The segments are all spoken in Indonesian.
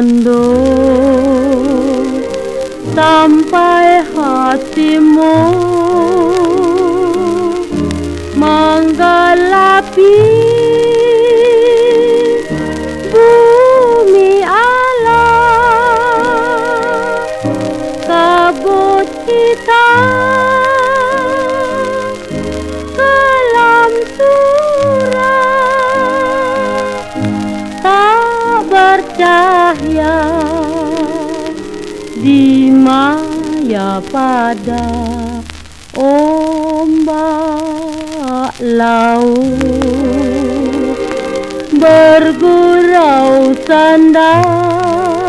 mendung sampai hatimu menggelapi bumi alam kabut hitam kelam surat tak bercahaya di maya pada ombak laut. Bergurau sandar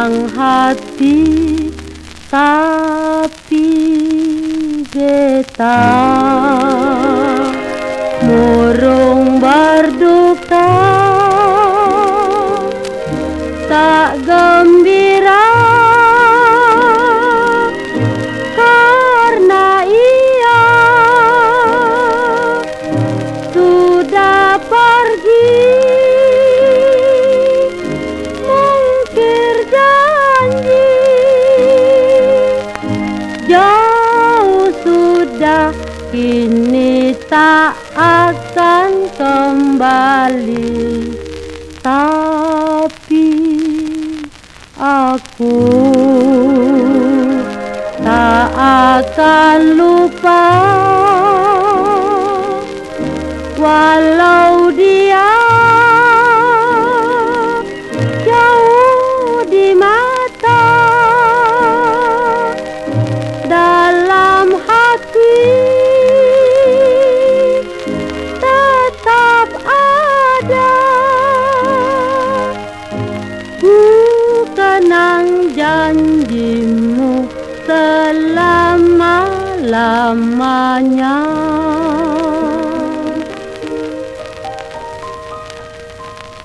bersenang hati tapi getar murung berduka tak kini tak akan kembali. Tapi aku tak akan lupa. Walau janjimu selama-lamanya